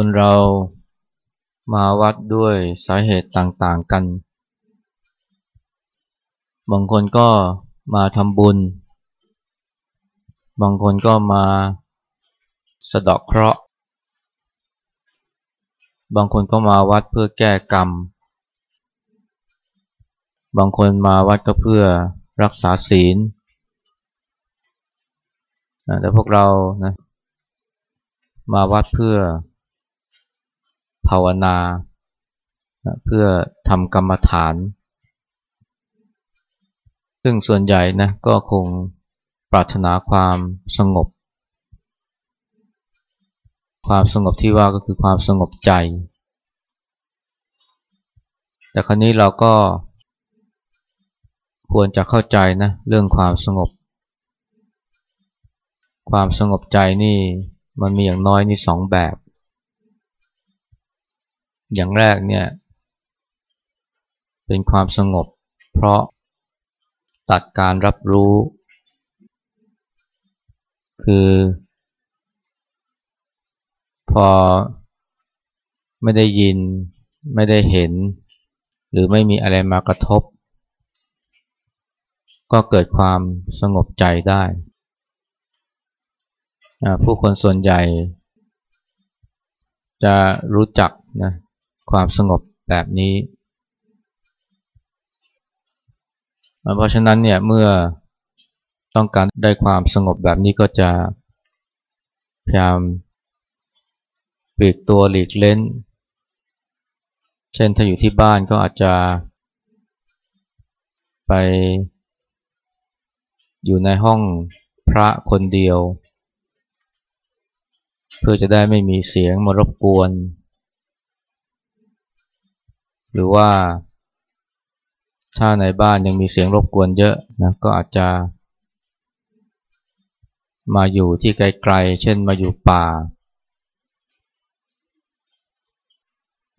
คนเรามาวัดด้วยสาเหตุต่างๆกัน บางคนก็มาทำบุญ บางคนก็มาสะดอกเคราะห์ บางคนก็มาวัดเพื่อแก้กรรม บางคนมาวัดก็เพื่อรักษาศีล แต่พวกเรานะมาวัดเพื่อ ภาวนา เพื่อทำกรรมฐาน ซึ่งส่วนใหญ่นะก็คงปรารถนาความสงบ ความสงบที่ว่าก็คือความสงบใจ แต่ครั้นี้เราก็ควรจะเข้าใจนะเรื่องความสงบ ความสงบใจนี่มันมีอย่างน้อยนี่สองแบบ อย่างแรกเนี่ย เป็นความสงบ เพราะตัดการรับรู้ คือ พอไม่ได้ยิน ไม่ได้เห็น หรือไม่มีอะไรมากระทบ ก็เกิดความสงบใจได้ผู้คนส่วนใหญ่จะรู้จักนะ ความสงบแบบนี้ เพราะฉะนั้นเนี่ยเมื่อต้องการได้ความสงบแบบนี้ก็จะพยายามปลีกตัวหลีกเล่นเช่นถ้าอยู่ที่บ้านก็อาจจะไปอยู่ในห้องพระคนเดียว เพื่อจะได้ไม่มีเสียงมารบกวน หรือว่าถ้าในบ้านยังมีเสียงรบกวนเยอะนะก็อาจจะ มาอยู่ที่ไกลๆ เช่นมาอยู่ป่า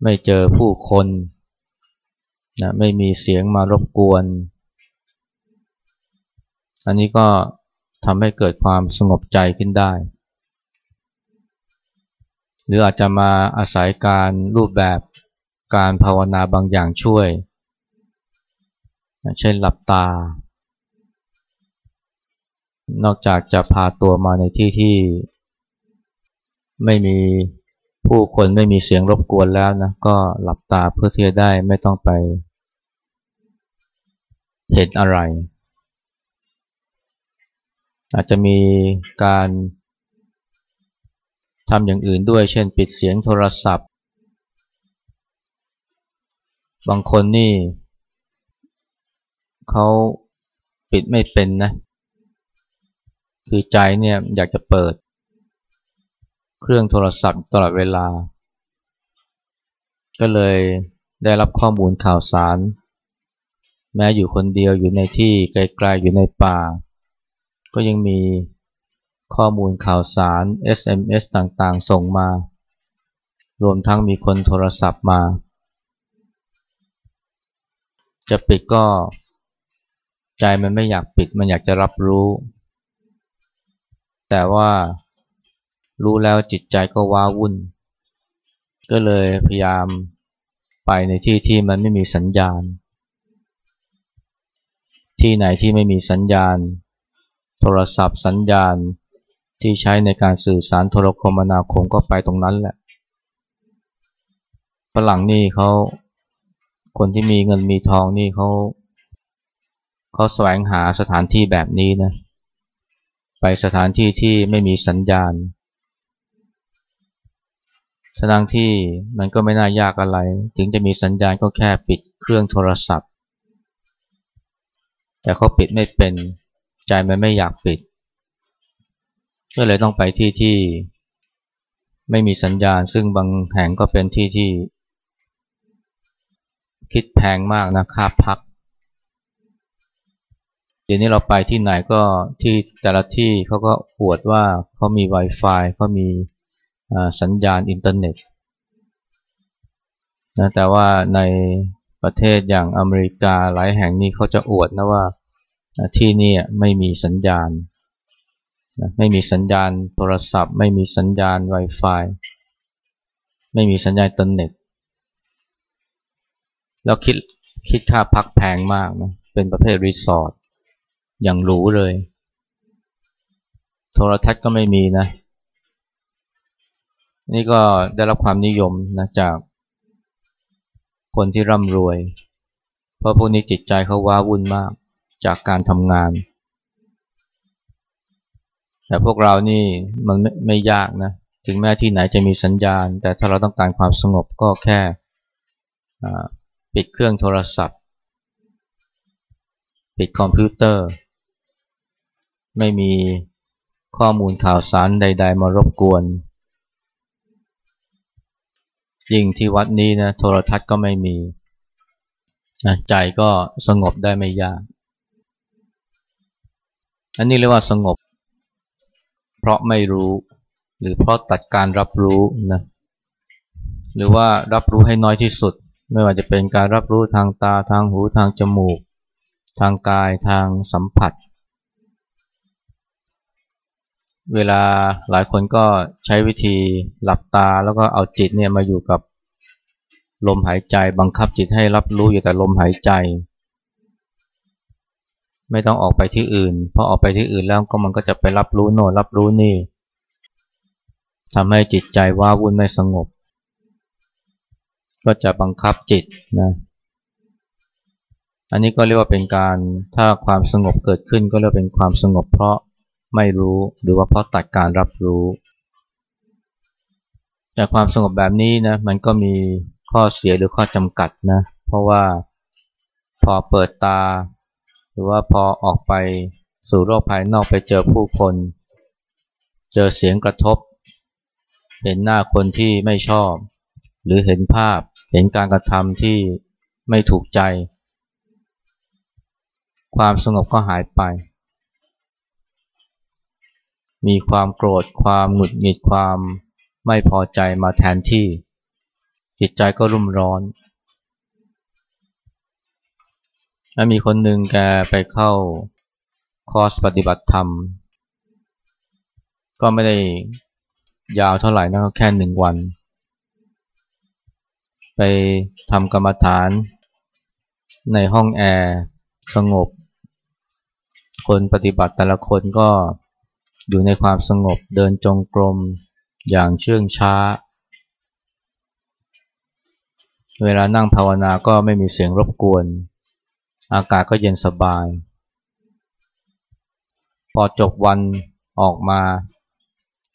ไม่เจอผู้คนนะไม่มีเสียงมารบกวน อันนี้ก็ทำให้เกิดความสงบใจขึ้นได้ หรืออาจจะมาอาศัยการรูปแบบ การภาวนาบางอย่างช่วย เช่นหลับตา นอกจากจะพาตัวมาในที่ที่ ไม่มีผู้คนไม่มีเสียงรบกวนแล้วนะ ก็หลับตาเพื่อที่จะได้ไม่ต้องไป เห็นอะไร อาจจะมีการทำอย่างอื่นด้วย เช่น ปิดเสียงโทรศัพท์ บางคนนี่เขาปิดไม่เป็นนะ คือใจเนี่ยอยากจะเปิด เครื่องโทรศัพท์ตลอดเวลา ก็เลยได้รับข้อมูลข่าวสาร แม้อยู่คนเดียวอยู่ในที่ไกลๆอยู่ในป่า ก็ยังมีข้อมูลข่าวสาร SMS ต่างๆ ส่งมา รวมทั้งมีคนโทรศัพท์มา จะปิดก็ใจมันไม่อยากปิด มันอยากจะรับรู้ แต่ว่ารู้แล้วจิตใจก็ว้าวุ่น ก็เลยพยายามไปในที่ที่มันไม่มีสัญญาณ ที่ไหนที่ไม่มีสัญญาณ โทรศัพท์สัญญาณที่ใช้ในการสื่อสารโทรคมนาคมก็ไปตรงนั้นแหละฝรั่งนี่เขา คนที่มีเงินมีทองนี่เขาเขาแสวงหาสถานที่แบบนี้นะ ไปสถานที่ที่ไม่มีสัญญาณสถานที่มันก็ไม่น่ายากอะไร ถึงจะมีสัญญาณก็แค่ปิดเครื่องโทรศัพท์ แต่เขาปิดไม่เป็น ใจมันไม่อยากปิด ก็เลยต้องไปที่ที่ไม่มีสัญญาณ ซึ่งบางแห่งก็เป็นที่ที่ คิดแพงมากนะค่าพัก เดี๋ยวนี้เราไปที่ไหนก็ที่แต่ละที่เขาก็อวดว่าเขามี Wi-Fi เขามีสัญญาณอินเทอร์เน็ตนะแต่ว่าในประเทศอย่างอเมริกาหลายแห่งนี้เขาจะอวดนะว่าที่นี่ไม่มีสัญญาณ ไม่มีสัญญาณโทรศัพท์ ไม่มีสัญญาณ Wi-Fi ไม่มีสัญญาณอินเทอร์เน็ต แล้วคิดคิดค่าพักแพงมากนะ เป็นประเภทรีสอร์ทอย่างหรูเลย โทรทัศน์ก็ไม่มีนะ นี่ก็ได้รับความนิยมนะจากคนที่ร่ำรวย เพราะพวกนี้จิตใจเขาว้าวุ่นมากจากการทำงาน แต่พวกเรานี่มันไม่ไม่ยากนะ ถึงแม้ที่ไหนจะมีสัญญาณ แต่ถ้าเราต้องการความสงบก็แค่ ปิดเครื่องโทรศัพท์ ปิดคอมพิวเตอร์ ไม่มีข้อมูลข่าวสารใด ๆ มารบกวน ยิ่งที่วัดนี้นะโทรทัศน์ก็ไม่มี ใจก็สงบได้ไม่ยาก อันนี้เรียกว่าสงบ เพราะไม่รู้หรือเพราะตัดการรับรู้นะหรือว่ารับรู้ให้น้อยที่สุด ไม่ว่าจะเป็นการรับรู้ทางตาทางหูทางจมูก ทางกายทางสัมผัส เวลาหลายคนก็ใช้วิธีหลับตาแล้วก็เอาจิตเนี่ยมาอยู่กับลมหายใจบังคับจิตให้รับรู้อยู่แต่ลมหายใจ ไม่ต้องออกไปที่อื่นเพราะออกไปที่อื่นแล้วก็มันก็จะไปรับรู้โน่นรับรู้นี่ทำให้จิตใจว้าวุ่นไม่สงบ ก็จะบังคับจิตนะอันนี้ก็เรียกว่าเป็นการถ้าความสงบเกิดขึ้นก็เรียกเป็นความสงบเพราะไม่รู้หรือว่าเพราะตัดการรับรู้ แต่ความสงบแบบนี้นะมันก็มีข้อเสียหรือข้อจำกัดนะเพราะว่าพอเปิดตา หรือว่าพอออกไปสู่โลกภายนอกไปเจอผู้คน เจอเสียงกระทบ เห็นหน้าคนที่ไม่ชอบ หรือเห็นภาพ เห็นการกระทำที่ไม่ถูกใจ ความสงบก็หายไป มีความโกรธ ความหงุดหงิด ความไม่พอใจมาแทนที่ จิตใจก็รุ่มร้อนแล้วมีคนหนึ่งแกไปเข้าคอร์สปฏิบัติธรรม ก็ไม่ได้ยาวเท่าไหร่นะแค่หนึ่งวัน ไปทำกรรมฐาน ในห้องแอร์สงบ คนปฏิบัติแต่ละคนก็อยู่ในความสงบเดินจงกรมอย่างเชื่องช้า เวลานั่งภาวนาก็ไม่มีเสียงรบกวน อากาศก็เย็นสบาย พอจบวันออกมา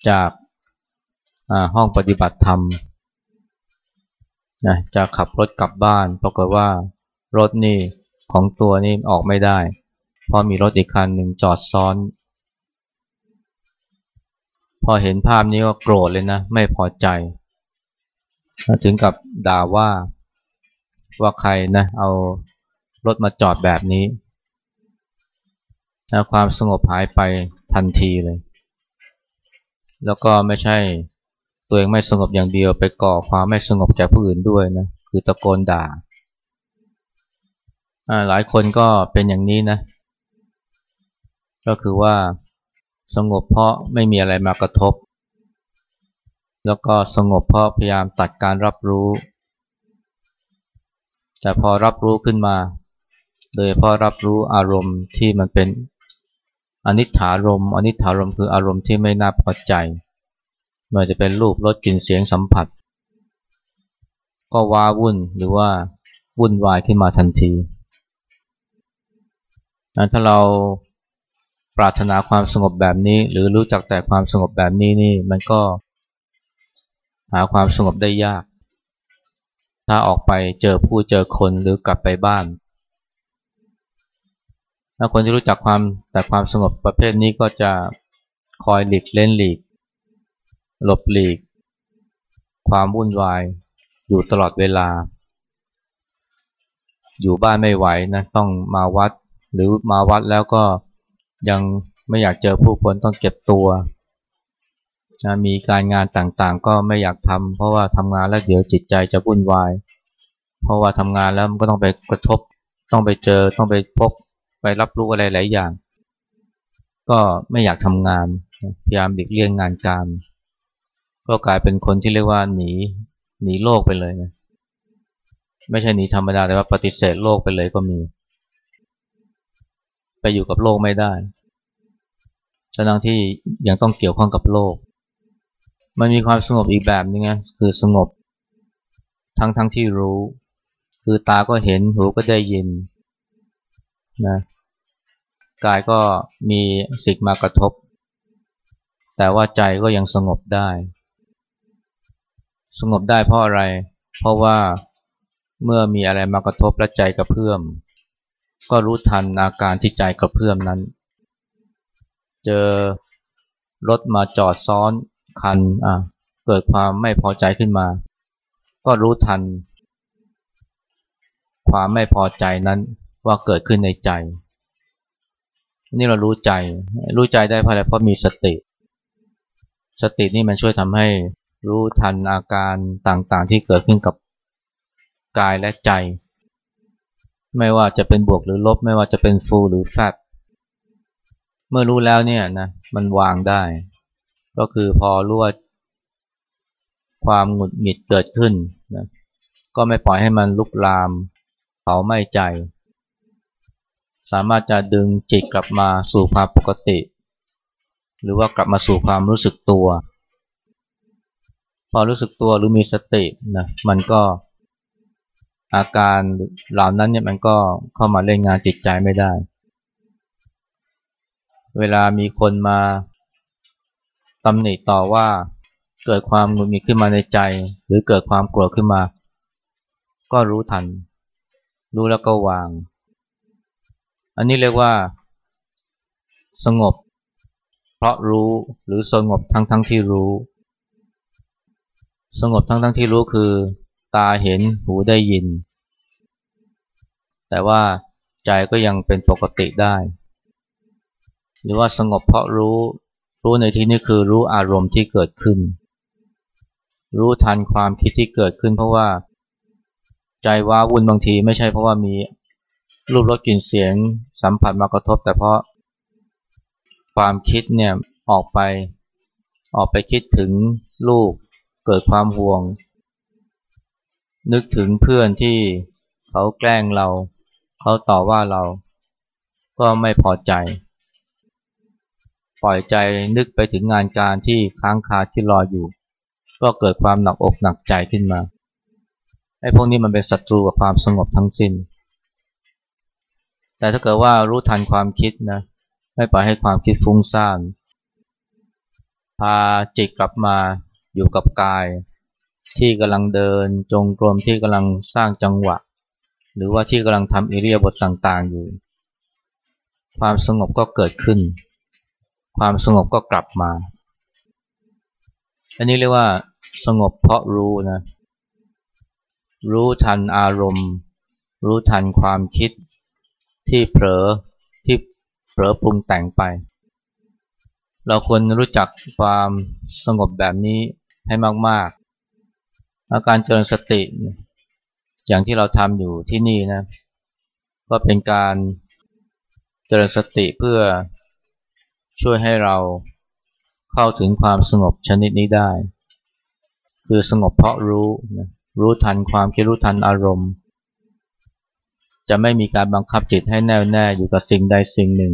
จากห้องปฏิบัติธรรม นะจะขับรถกลับบ้านปรากฏว่ารถนี่ของตัวนี่ออกไม่ได้ เพราะมีรถอีกคันหนึ่งจอดซ้อน พอเห็นภาพนี้ก็โกรธเลยนะ ไม่พอใจ ถึงกับด่าว่าว่าใครนะเอารถมาจอดแบบนี้นะความสงบหายไปทันทีเลย แล้วก็ไม่ใช่ ตัวเองไม่สงบอย่างเดียวไปก่อความไม่สงบแก่ผู้อื่นด้วยนะคือตะโกนด่าหลายคนก็เป็นอย่างนี้นะ ก็คือว่าสงบเพราะไม่มีอะไรมากระทบ แล้วก็สงบเพราะพยายามตัดการรับรู้ แต่พอรับรู้ขึ้นมา โดยพราะรับรู้อารมณ์ที่มันเป็นอนิถารมอนิถารมคืออารมณ์ที่ไม่น่าพอใจ ไม่ว่าจะเป็นรูปรสกลิ่นเสียงสัมผัส ก็ว้าวุ่นหรือว่าวุ่นวายขึ้นมาทันทีถ้าเราปรารถนาความสงบแบบนี้ หรือรู้จักแต่ความสงบแบบนี้นี่มันก็หาความสงบได้ยาก ถ้าออกไปเจอผู้เจอคนหรือกลับไปบ้าน ถ้าคนที่รู้จักความแต่ความสงบประเภทนี้ก็จะคอยหลีกเล่นหลีก หลบหลีก ความวุ่นวายอยู่ตลอดเวลา อยู่บ้านไม่ไหวนะต้องมาวัด หรือมาวัดแล้วก็ยังไม่อยากเจอผู้คนต้องเก็บตัวนะมีการงานต่างๆ ก็ไม่อยากทำเพราะว่าทำงานแล้วเดี๋ยวจิตใจจะวุ่นวาย เพราะว่าทำงานแล้วมันก็ต้องไปกระทบ ต้องไปเจอต้องไปพบไปรับรู้อะไรหลายอย่าง ก็ไม่อยากทำงานพยายามหลีกเลี่ยงงานการ ก็กลายเป็นคนที่เรียกว่าหนีหนีโลกไปเลยนะไม่ใช่หนีธรรมดาแต่ว่าปฏิเสธโลกไปเลยก็มี ไปอยู่กับโลกไม่ได้ฉะนั้นที่ยังต้องเกี่ยวข้องกับโลก มันมีความสงบอีกแบบนึงนะคือสงบ ทั้งทั้งที่รู้ คือตาก็เห็นหูก็ได้ยินนะกายก็มีสิ่งมากระทบ แต่ว่าใจก็ยังสงบได้ สงบได้เพราะอะไร เพราะว่าเมื่อมีอะไรมากระทบและใจกระเพื่อม ก็รู้ทันอาการที่ใจกระเพื่อมนั้น เจอรถมาจอดซ้อนคันอะเกิดความไม่พอใจขึ้นมา ก็รู้ทัน ความไม่พอใจนั้นว่าเกิดขึ้นในใจ นี่เรารู้ใจ รู้ใจได้เพราะอะไรเพราะมีสติ สตินี่มันช่วยทำให้ รู้ทันอาการต่างๆ ที่เกิดขึ้นกับกายและใจ ไม่ว่าจะเป็นบวกหรือลบ ไม่ว่าจะเป็นฟูหรือแฟบเมื่อรู้แล้วเนี่ยนะมันวางได้ ก็คือพอรู้ว่าความหงุดหงิดเกิดขึ้นนะก็ไม่ปล่อยให้มันลุกลามเผาไหม้ใจ สามารถจะดึงจิตกลับมาสู่ความปกติ หรือว่ากลับมาสู่ความรู้สึกตัว พอรู้สึกตัวหรือมีสตินะมันก็อาการเหล่านั้นเนี่ยมันก็เข้ามาเล่นงานจิตใจไม่ได้ เวลามีคนมาตำหนิต่อว่าเกิดความหงุดหงิดขึ้นมาในใจ หรือเกิดความโกรธขึ้นมา ก็รู้ทัน รู้แล้วก็วาง อันนี้เรียกว่า สงบ เพราะรู้หรือสงบทั้งทั้งที่รู้ สงบทั้งทั้งที่รู้คือ ตาเห็นหูได้ยิน แต่ว่าใจก็ยังเป็นปกติได้ หรือว่าสงบเพราะรู้รู้ในที่นี้คือรู้อารมณ์ที่เกิดขึ้น รู้ทันความคิดที่เกิดขึ้น เพราะว่า ใจว้าวุ่นบางทีไม่ใช่เพราะว่ามีรูปรสกลิ่นเสียงสัมผัสมากระทบ แต่เพราะความคิดเนี่ยออกไปออกไปคิดถึงลูก เกิดความห่วง นึกถึงเพื่อนที่เขาแกล้งเรา เขาต่อว่าเรา ก็ไม่พอใจ ปล่อยใจนึกไปถึงงานการที่ค้างคาที่รออยู่ ก็เกิดความหนักอกหนักใจขึ้นมาไอ้พวกนี้มันเป็นศัตรูกับความสงบทั้งสิน้น แต่ถ้าเกิดว่ารู้ทันความคิดนะ ไม่ปล่อยให้ความคิดฟุ้งซ่าน พาจิตกลับมา อยู่กับกาย ที่กำลังเดินจงกรมที่กำลังสร้างจังหวะ หรือว่าที่กำลังทำอิเลียบทต่างๆอยู่ ความสงบก็เกิดขึ้น ความสงบก็กลับมา อันนี้เรียกว่าสงบเพราะรู้นะ รู้ทันอารมณ์ รู้ทันความคิดที่เผลอที่เผลอปรุงแต่งไป เราควรรู้จักความสงบแบบนี้ ให้มากอาการเจริญสติ อย่างที่เราทำอยู่ที่นี่นะ ก็เป็นการเจริญสติเพื่อช่วยให้เราเข้าถึงความสงบชนิดนี้ได้ คือสงบเพราะรู้นะรู้ทันความคิดรู้ทันอารมณ์ จะไม่มีการบังคับจิตให้แน่วแน่อยู่กับสิ่งใดสิ่งหนึ่ง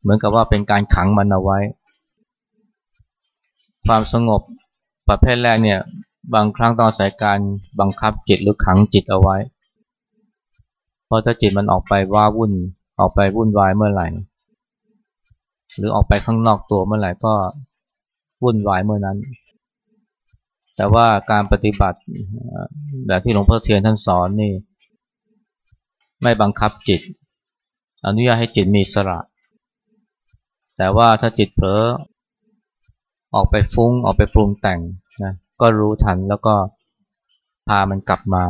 เหมือนกับว่าเป็นการขังมันเอาไว้ ความสงบประเภทแรกเนี่ยบางครั้งต้องอาศัยการบังคับจิตหรือขังจิตเอาไว้เพราะถ้าจิตมันออกไปว่าวุ่นออกไปวุ่นวายเมื่อไหร่ หรือออกไปข้างนอกตัวเมื่อไหร่ก็วุ่นวายเมื่อนั้น แต่ว่าการปฏิบัติแบบที่หลวงพ่อเทียนท่านสอนนี่ ไม่บังคับจิต อนุญาตให้จิตมีสระ แต่ว่าถ้าจิตเผลอ ออกไปฟุ้งออกไปปรุงแต่งนะก็รู้ทันแล้วก็พามันกลับมา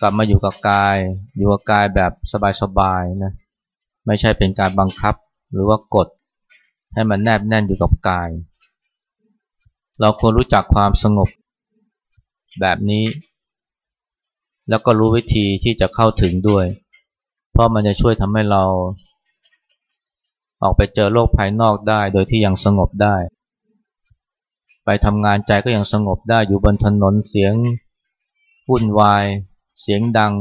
กลับมาอยู่กับกาย อยู่กับกายแบบสบายๆนะไม่ใช่เป็นการบังคับหรือว่ากด ให้มันแนบแน่นอยู่กับกาย เราควรรู้จักความสงบแบบนี้ แล้วก็รู้วิธีที่จะเข้าถึงด้วย เพราะมันจะช่วยทำให้เราออกไปเจอโลกภายนอกได้โดยที่ยังสงบได้ ไปทำงานใจก็ยังสงบได้อยู่บนถนนเสียงวุ่นวาย เสียงดัง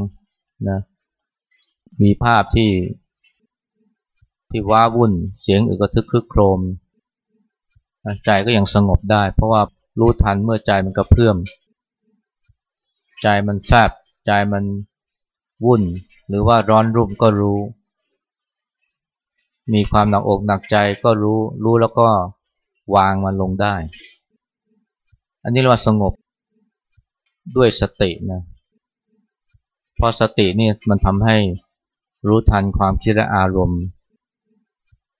นะมีภาพที่ที่ว้าวุ่นเสียงอึกระทึกครึกโครม ใจก็ยังสงบได้ เพราะว่ารู้ทันเมื่อใจมันกระเพื่อม ใจมันแฟบใจมันวุ่น หรือว่าร้อนรุ่มก็รู้ มีความหนักอกหนักใจก็รู้รู้แล้วก็วางมันลงได้ อันนี้เรียกว่าสงบด้วยสตินะเพราะสตินี่มันทำให้รู้ทันความคิดและอารมณ์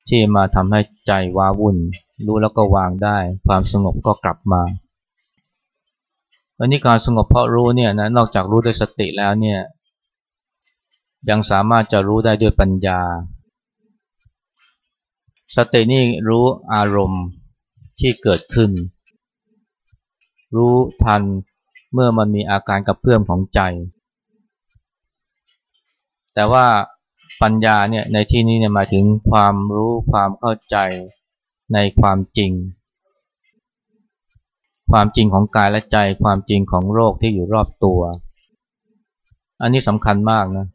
ที่มาทำให้ใจว้าวุ่น รู้แล้วก็วางได้ ความสงบก็กลับมาอันนี้การสงบเพราะรู้เนี่ยนะนอกจากรู้ด้วยสติแล้วเนี่ยยังสามารถจะรู้ได้ด้วยปัญญา สตินี่รู้อารมณ์ที่เกิดขึ้น รู้ทันเมื่อมันมีอาการกระเพื่อมของใจ แต่ว่าปัญญาเนี่ยในที่นี้เนี่ยหมายถึงความรู้ความเข้าใจในความจริง ความจริงของกายและใจ ความจริงของโรคที่อยู่รอบตัว อันนี้สำคัญมากนะ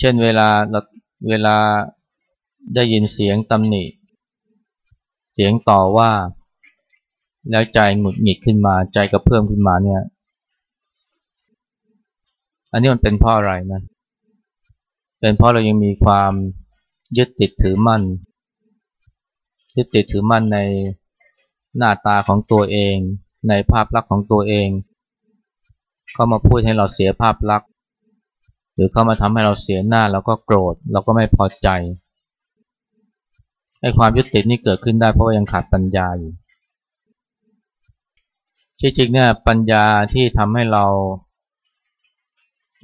เช่นเวลาเวลาได้ยินเสียงตำหนิ เสียงต่อว่า แล้วใจหงุดหงิดขึ้นมาใจกระเพื่อมขึ้นมาเนี่ย อันนี้มันเป็นเพราะอะไรนะ เป็นเพราะเรายังมีความยึดติดถือมั่น ยึดติดถือมั่นในหน้าตาของตัวเอง ในภาพลักษณ์ของตัวเองเขามาพูดให้เราเสียภาพลักษณ์ หรือเขามาทำให้เราเสียหน้าแล้วก็โกรธเราก็ไม่พอใจไอ้ความยึดติดนี่เกิดขึ้นได้เพราะว่ายังขาดปัญญาอยู่ จริงๆเนี่ยปัญญาที่ทำให้เรา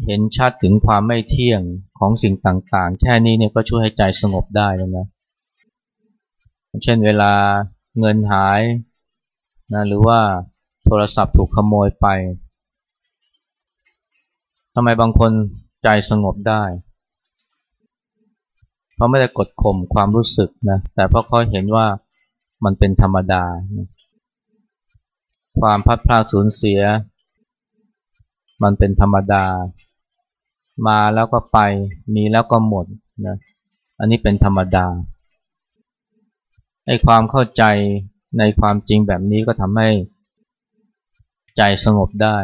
เห็นชัดถึงความไม่เที่ยงของสิ่งต่างๆ แค่นี้เนี่ยก็ช่วยให้ใจสงบได้แล้วนะ เช่นเวลาเงินหายนะหรือว่าโทรศัพท์ถูกขโมยไปทำไมบางคนใจสงบได้ เพราะไม่ได้กดข่มความรู้สึกนะ แต่เพราะเขาเห็นว่ามันเป็นธรรมดา ความพัดพลาดสูญเสีย มันเป็นธรรมดา มาแล้วก็ไป มีแล้วก็หมดนะอันนี้เป็นธรรมดาไอ้ความเข้าใจในความจริงแบบนี้ก็ทำให้ใจสงบได้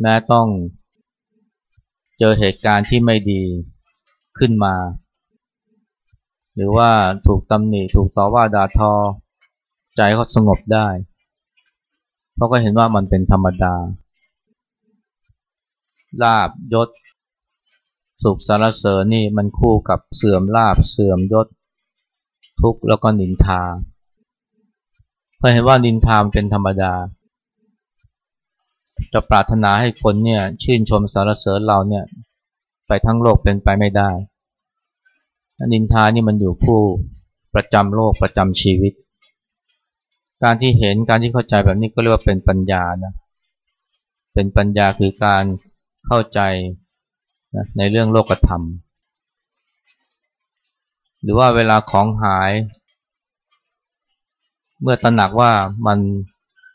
แม้ต้องเจอเหตุการณ์ที่ไม่ดีขึ้นมา หรือว่าถูกตำหนิถูกต่อว่าด่าทอ ใจเขาสงบได้ เพราะก็เห็นว่ามันเป็นธรรมดา ลาบยศ สุขสารเสริญนี่มันคู่กับเสื่อมลาบเสื่อมยศ ทุกข์แล้วก็นินทาเพราะเห็นว่านินทามเป็นธรรมดา จะปรารถนาให้คนเนี่ยชื่นชมสารเสริญเราเนี่ยไปทั้งโลกเป็นไปไม่ได้นินทานี่มันอยู่คู่ประจำโลกประจำชีวิต การที่เห็นการที่เข้าใจแบบนี้ก็เรียกว่าเป็นปัญญานะเป็นปัญญาคือการเข้าใจนะในเรื่องโลกธรรม หรือว่าเวลาของหาย เมื่อตระหนักว่ามัน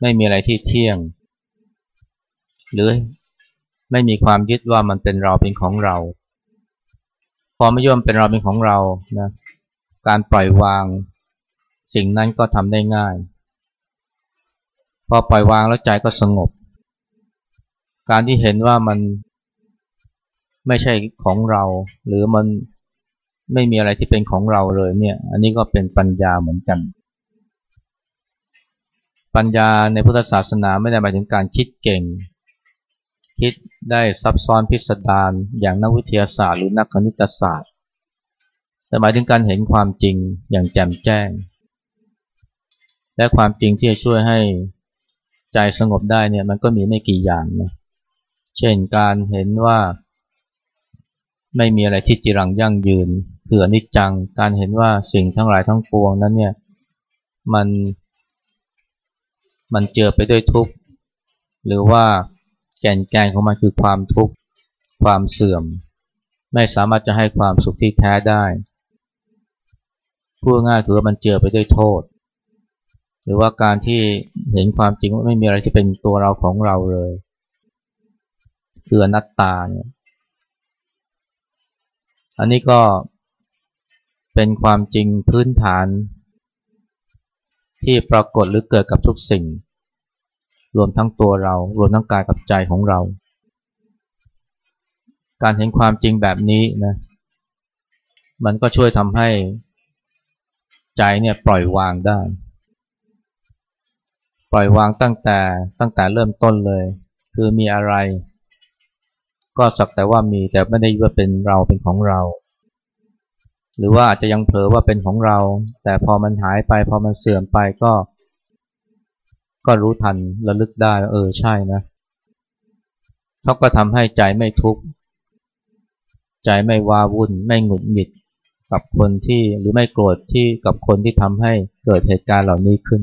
ไม่มีอะไรที่เที่ยง หรือไม่มีความยึดว่ามันเป็นเราเป็นของเรา พอไม่ย่อมเป็นเราเป็นของเรานะการปล่อยวางสิ่งนั้นก็ทำได้ง่าย พอปล่อยวางแล้วใจก็สงบ การที่เห็นว่ามันไม่ใช่ของเรา หรือมันไม่มีอะไรที่เป็นของเราเลยเนี่ย อันนี้ก็เป็นปัญญาเหมือนกัน ปัญญาในพุทธศาสนาไม่ได้หมายถึงการคิดเก่ง คิดได้ซับซ้อนพิสดารอย่างนักวิทยาศาสตร์หรือนักคณิตศาสตร์ แต่หมายถึงการเห็นความจริงอย่างแจ่มแจ้ง และความจริงที่จะช่วยให้ ใจสงบได้เนี่ยมันก็มีไม่กี่อย่างนะเช่นการเห็นว่า ไม่มีอะไรที่จรังยั่งยืนคืออนิจจัง การเห็นว่าสิ่งทั้งหลายทั้งปวงนั้นเนี่ยมันมันเจือไปด้วยทุกข์ หรือว่าแก่นแกนของมันคือความทุกข์ ความเสื่อม ไม่สามารถจะให้ความสุขที่แท้ได้พูดง่ายถือว่ามันเจือไปด้วยโทษ หรือว่าการที่เห็นความจริงว่าไม่มีอะไรที่เป็นตัวเราของเราเลย คืออนัตตาเนี่ยอันนี้ก็เป็นความจริงพื้นฐานที่ปรากฏหรือเกิดกับทุกสิ่ง รวมทั้งตัวเรา รวมทั้งกายกับใจของเรา การเห็นความจริงแบบนี้นะ มันก็ช่วยทำให้ใจเนี่ยปล่อยวางได้ ปล่อยวางตั้งแต่ตั้งแต่เริ่มต้นเลย คือมีอะไร ก็สักแต่ว่ามีแต่ไม่ได้ว่าเป็นเราเป็นของเรา หรือว่าอาจจะยังเผลอว่าเป็นของเรา แต่พอมันหายไปพอมันเสื่อมไปก็ ก็รู้ทันระลึกได้เออใช่นะเขาก็ทำให้ใจไม่ทุกข์ใจไม่วาวุ่นไม่หงุดหงิดกับคนที่หรือไม่โกรธที่กับคนที่ทำให้เกิดเหตุการณ์เหล่านี้ขึ้น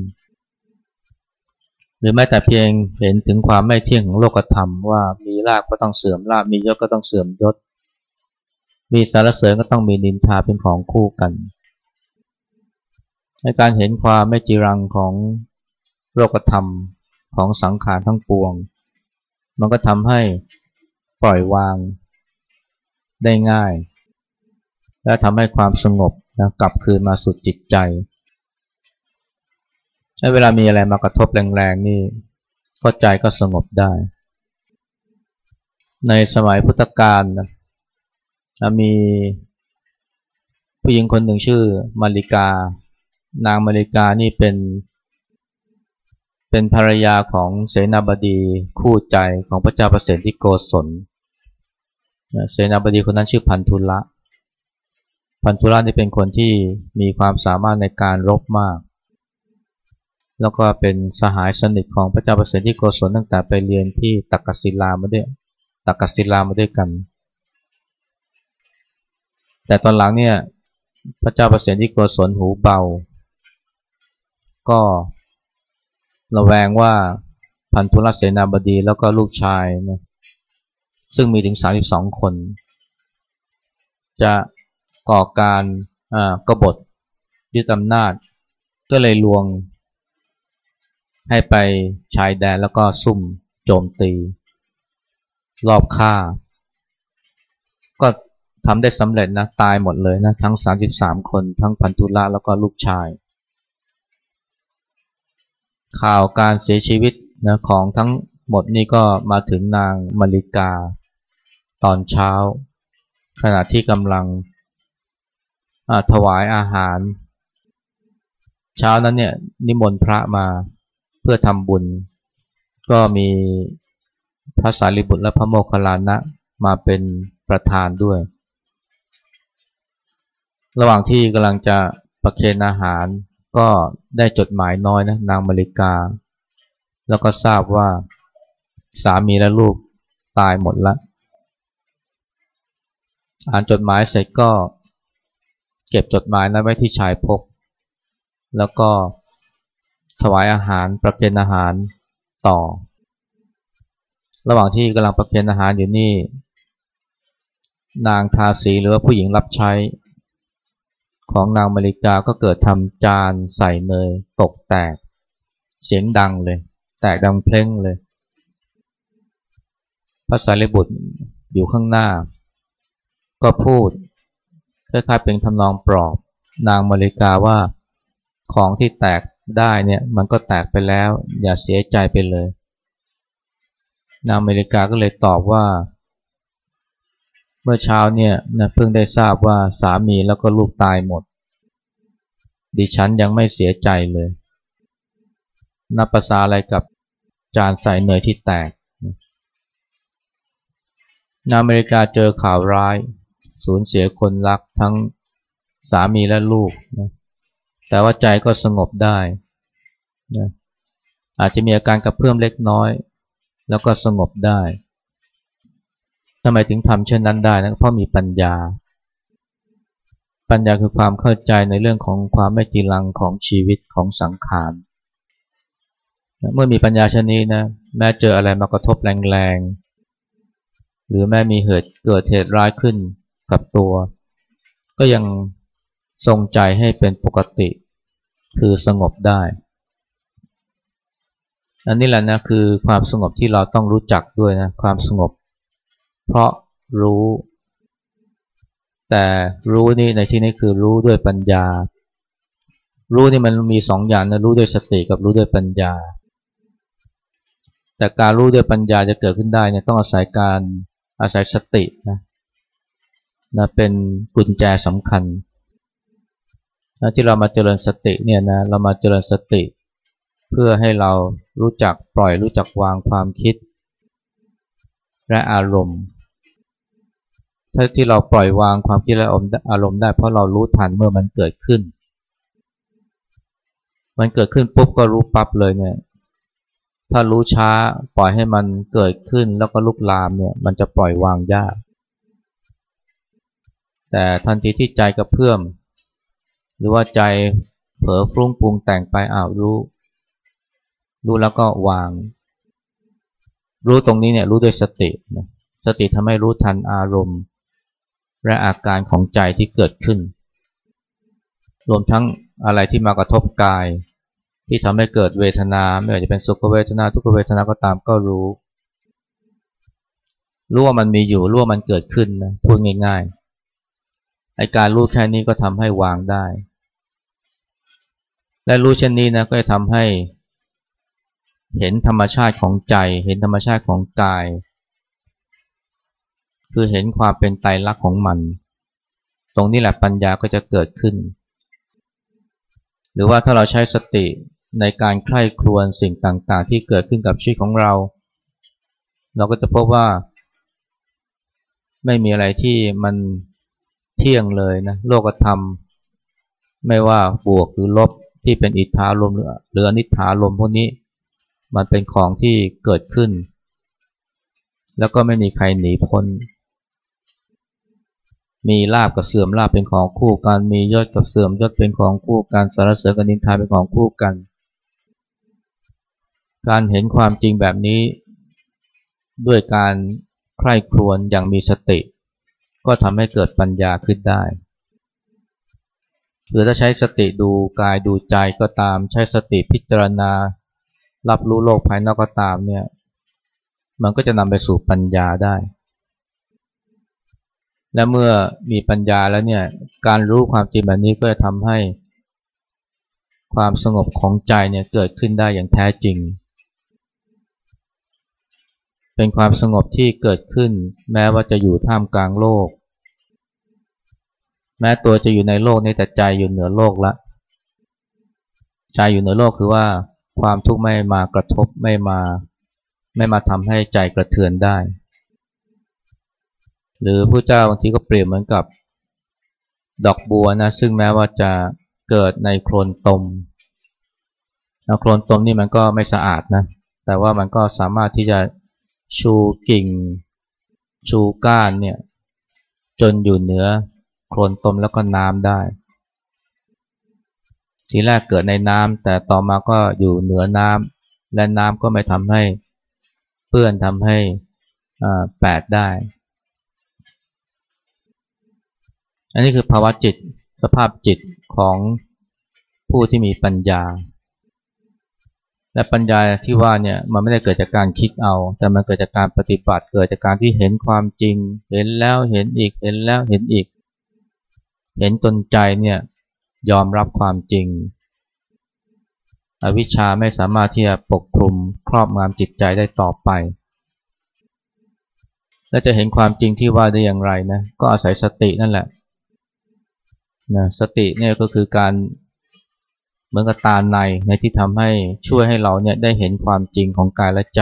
หรือแม้แต่เพียงเห็นถึงความไม่เที่ยงของโลกธรรมว่ามีลาภก็ต้องเสื่อมลาภมียศก็ต้องเสื่อมยศ มีสารเสริญก็ต้องมีนินทาเป็นของคู่กัน ในการเห็นความไม่จีรังของโลกธรรมของสังขารทั้งปวง มันก็ทำให้ปล่อยวางได้ง่าย และทำให้ความสงบนะกลับคืนมาสู่จิตใจ เวลามีอะไรมากระทบแรงๆนี่ก็ใจก็สงบได้ ในสมัยพุทธกาลนะมีผู้หญิงคนหนึ่งชื่อมาริกา นางมาริกานี่เป็นเป็นภรรยาของเสนาบดีคู่ใจของพระเจ้าประเสริที่โกศล เสนาบดีคนนั้นชื่อพันธุละ พันธุรานี่เป็นคนที่มีความสามารถในการรบมาก แล้วก็เป็นสหายสนิทของพระเจ้าประเสริฐที่โกศลตั้งแต่ไปเรียนที่ตักกศิลามาด้วยตักกศิลามาด้วยกัน แต่ตอนหลังเนี่ยพระเจ้าประเสริฐที่โกศลหูเบา ก็ระแวงว่าพันธุรเสนาบดีแล้วก็ลูกชายนะซึ่งมีถึง 32 คน จะก่อการกบฏยึดอำนาจ ก็เลยลวง ให้ไปชายแดนแล้วก็ซุ่มโจมตี รอบฆ่า ก็ทำได้สำเร็จนะตายหมดเลยนะทั้ง 33 คนทั้งพันธุละแล้วก็ลูกชาย ข่าวการเสียชีวิตนะของทั้งหมดนี่ก็มาถึงนางมาริกา ตอนเช้า ขณะที่กำลังถวายอาหาร เช้านั้นเนี่ยนิมนต์พระมา เพื่อทำบุญ ก็มีพระสารีบุตรและพระโมคคัลลานะมาเป็นประธานด้วย ระหว่างที่กำลังจะประเคนอาหารก็ได้จดหมายน้อยนะนางมาริกา แล้วก็ทราบว่าสามีและลูกตายหมดล้วอ่านจดหมายเสร็จก็เก็บจดหมายนั้นไว้ที่ชายพก แล้วก็ ถวายอาหารประเคนอาหารต่อ ระหว่างที่กำลังประเคนอาหารอยู่นี่ นางทาสีหรือว่าผู้หญิงรับใช้ ของนางมาริกาก็เกิดทำจานใส่เนยตกแตก เสียงดังเลย แตกดังเพลงเลยพระสารีบุตรอยู่ข้างหน้า ก็พูดคล้ายๆเป็นทำนองปลอบ นางมาริกาว่าของที่แตก ได้เนี่ยมันก็แตกไปแล้ว อย่าเสียใจไปเลยนางมริกาก็เลยตอบว่า เมื่อเช้าเนี่ยนะเพิ่งได้ทราบว่าสามีแล้วก็ลูกตายหมด ดิฉันยังไม่เสียใจเลย นับภาษาอะไรกับจานใส่เนยที่แตกนางอเมริกาเจอข่าวร้าย สูญเสียคนรักทั้งสามีและลูกนะ แต่ว่าใจก็สงบได้นะอาจจะมีอาการกระเพื่อมเล็กน้อย แล้วก็สงบได้ทำไมถึงทำเช่นนั้นได้นะเพราะมีปัญญา ปัญญาคือความเข้าใจในเรื่องของความไม่จีรังของชีวิตของสังขารเมื่อมีปัญญาชนี้นะแม้เจออะไรมากระทบแรงๆ หรือแม้มีเหตุเกิดเหตุร้ายขึ้นกับตัว ก็ยังทรงใจให้เป็นปกติ คือสงบได้ อันนี้แหละนะคือความสงบที่เราต้องรู้จักด้วยนะความสงบ เพราะรู้ แต่รู้นี่ในที่นี้คือรู้ด้วยปัญญา รู้นี่มันมีสองอย่างนะรู้ด้วยสติกับรู้ด้วยปัญญา แต่การรู้ด้วยปัญญาจะเกิดขึ้นได้เนี่ยต้องอาศัยการอาศัยสตินะนะเป็นกุญแจสำคัญ นะที่เรามาเจริญสติเนี่ยนะเรามาเจริญสติ เพื่อให้เรารู้จักปล่อยรู้จักวางความคิด และอารมณ์ ถ้าที่เราปล่อยวางความคิดและอารมณ์ได้เพราะเรารู้ทันเมื่อมันเกิดขึ้น มันเกิดขึ้นปุ๊บก็รู้ปั๊บเลยเนี่ยถ้ารู้ช้าปล่อยให้มันเกิดขึ้นแล้วก็ลุกลามเนี่ยมันจะปล่อยวางยาก แต่ทันทีที่ใจกระเพื่อม รือว่าใจเผลอฟุ้งปรุงแต่งไปอ้าวรู้ รู้แล้วก็วาง รู้ตรงนี้เนี่ยรู้ด้วยสตินะสติทำให้รู้ทันอารมณ์ และอาการของใจที่เกิดขึ้น รวมทั้งอะไรที่มากระทบกาย ที่ทำให้เกิดเวทนา ไม่ว่าจะเป็นสุขเวทนาทุกขเวทนาก็ตามก็รู้รู้ว่ามันมีอยู่รู้ว่ามันเกิดขึ้นนะพูดง่ายๆไอการรู้แค่นี้ก็ทำให้วางได้ และรู้เช่นนี้นะก็จะทำให้เห็นธรรมชาติของใจ เห็นธรรมชาติของกาย คือเห็นความเป็นไตรลักษณ์ของมัน ตรงนี้แหละปัญญาก็จะเกิดขึ้น หรือว่าถ้าเราใช้สติในการใคร่ครวญสิ่งต่างๆ ที่เกิดขึ้นกับชีวิตของเรา เราก็จะพบว่า ไม่มีอะไรที่มันเที่ยงเลยนะ โลกธรรม ไม่ว่าบวกหรือลบ ที่เป็นอิทธาลมหรืออนิธาลมพวกนี้มันเป็นของที่เกิดขึ้น แล้วก็ไม่มีใครหนีพ้น มีลาบกับเสื่อมลาบเป็นของคู่กัน มียศกับเสื่อมยศเป็นของคู่กันสารเสริญกับนินทาเป็นของคู่กัน การเห็นความจริงแบบนี้ ด้วยการใคร่ครวญอย่างมีสติ ก็ทำให้เกิดปัญญาขึ้นได้ หรือถ้าใช้สติดูกายดูใจก็ตาม ใช้สติพิจารณา รับรู้โลกภายนอกก็ตามเนี่ยมันก็จะนำไปสู่ปัญญาได้ และเมื่อมีปัญญาแล้วเนี่ยการรู้ความจริงแบบนี้ก็จะทำให้ความสงบของใจเนี่ยเกิดขึ้นได้อย่างแท้จริง เป็นความสงบที่เกิดขึ้น แม้ว่าจะอยู่ท่ามกลางโลก แม้ตัวจะอยู่ในโลกนี้แต่ใจอยู่เหนือโลกละใจอยู่เหนือโลกคือว่าความทุกข์ไม่มากระทบไม่มาไม่มาทำให้ใจกระเทือนได้ หรือผู้เจ้าบางทีก็เปรียบเหมือนกับดอกบัวนะซึ่งแม้ว่าจะเกิดในโคลนตมแล้วโคลนตมนี่มันก็ไม่สะอาดนะแต่ว่ามันก็สามารถที่จะชูกิ่งชูก้านเนี่ยจนอยู่เหนือ โคลนตมแล้วก็น้ำได้ ทีแรกเกิดในน้ำแต่ต่อมาก็อยู่เหนือน้ำและน้ำก็ไม่ทำให้เปื้อนทำให้แปดได้ อันนี้คือภาวะจิตสภาพจิตของผู้ที่มีปัญญา และปัญญาที่ว่าเนี่ยมันไม่ได้เกิดจากการคิดเอา แต่มันเกิดจากการปฏิบัติเกิดจากการที่เห็นความจริง เห็นแล้วเห็นอีกเห็นแล้วเห็นอีก เห็นจนใจเนี่ยยอมรับความจริง อวิชชาไม่สามารถที่จะปกคลุมครอบงำจิตใจได้ต่อไป และจะเห็นความจริงที่ว่าได้อย่างไรนะ ก็อาศัยสตินั่นแหละนะสติเนี่ยก็คือการเหมือนกับตาในในที่ทำให้ช่วยให้เราเนี่ยได้เห็นความจริงของกายและใจ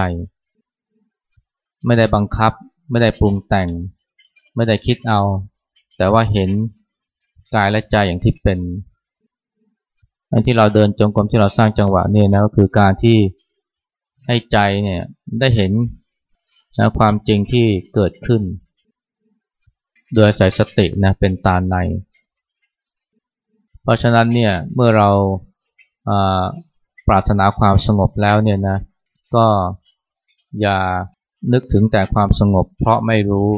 ไม่ได้บังคับ ไม่ได้ปรุงแต่ง ไม่ได้คิดเอา แต่ว่าเห็น กายและใจอย่างที่เป็นอันที่เราเดินจงกรมที่เราสร้างจังหวะเนี่ยนะก็คือการที่ให้ใจเนี่ยได้เห็นนะความจริงที่เกิดขึ้น โดยใส่สตินะเป็นตาใน เพราะฉะนั้นเนี่ยเมื่อเราปรารถนาความสงบแล้วเนี่ยนะก็อย่านึกถึงแต่ความสงบเพราะไม่รู้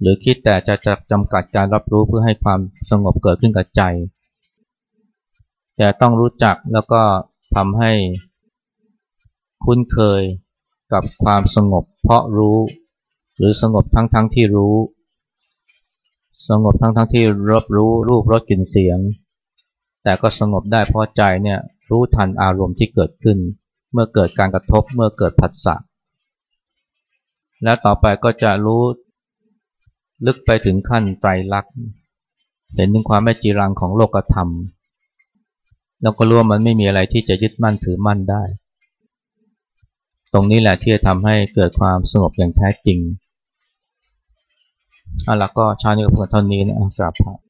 หรือคิดแต่จะจะจำกัดการรับรู้เพื่อให้ความสงบเกิดขึ้นกับใจ แต่ต้องรู้จักแล้วก็ทำให้คุ้นเคยกับความสงบเพราะรู้ หรือสงบทั้งๆทที่รู้ สงบทั้งๆทที่รับรู้รูปรสกลิ่นเสียง แต่ก็สงบได้เพราะใจเนี่ยรู้ทันอารมณ์ที่เกิดขึ้น เมื่อเกิดการกระทบเมื่อเกิดผัสสะแล้วต่อไปก็จะรู้ ลึกไปถึงขั้นไตรลักษณ์เห็นถึงความไม่จีรังของโลกธรรม แล้วก็รู้ว่ามันไม่มีอะไรที่จะยึดมั่นถือมั่นได้ ตรงนี้แหละที่จะทำให้เกิดความสงบอย่างแท้จริงอะแล้วก็ชานี้ก็พูดเท่านี้นะครับ